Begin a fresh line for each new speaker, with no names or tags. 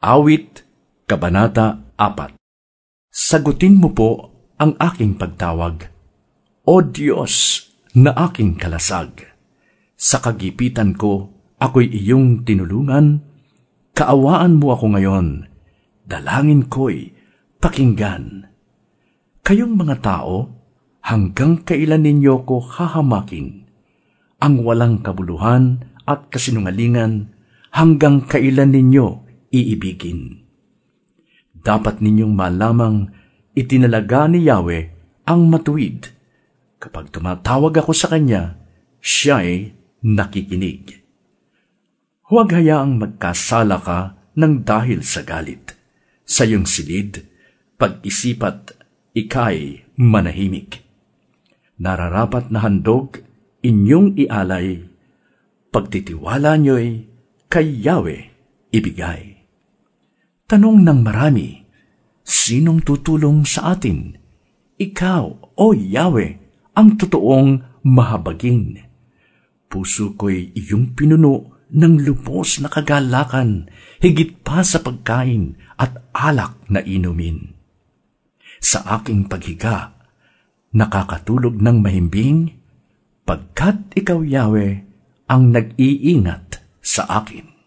Awit, Kabanata 4 Sagutin mo po ang aking pagtawag, O Diyos na aking kalasag. Sa kagipitan ko, ako'y iyong tinulungan, kaawaan mo ako ngayon, dalangin ko'y pakinggan. Kayong mga tao, hanggang kailan ninyo ko hahamakin? Ang walang kabuluhan at kasinungalingan, hanggang kailan ninyo iibigin. Dapat ninyong malamang itinalaga ni Yahweh ang matuwid. Kapag tumatawag ako sa Kanya, siya'y nakikinig. Huwag hayaang magkasala ka ng dahil sa galit. Sa iyong silid, pag-isipat, ikay manahimik. Nararapat na handog inyong ialay, pagtitiwala niyo'y kay Yahweh ibigay. Tanong ng marami, sinong tutulong sa atin? Ikaw, o Yahweh, ang totoong mahabagin. Puso ko'y iyong pinuno ng lubos na kagalakan, higit pa sa pagkain at alak na inumin. Sa aking paghiga, nakakatulog ng mahimbing, pagkat ikaw, Yahweh, ang nag-iingat sa akin.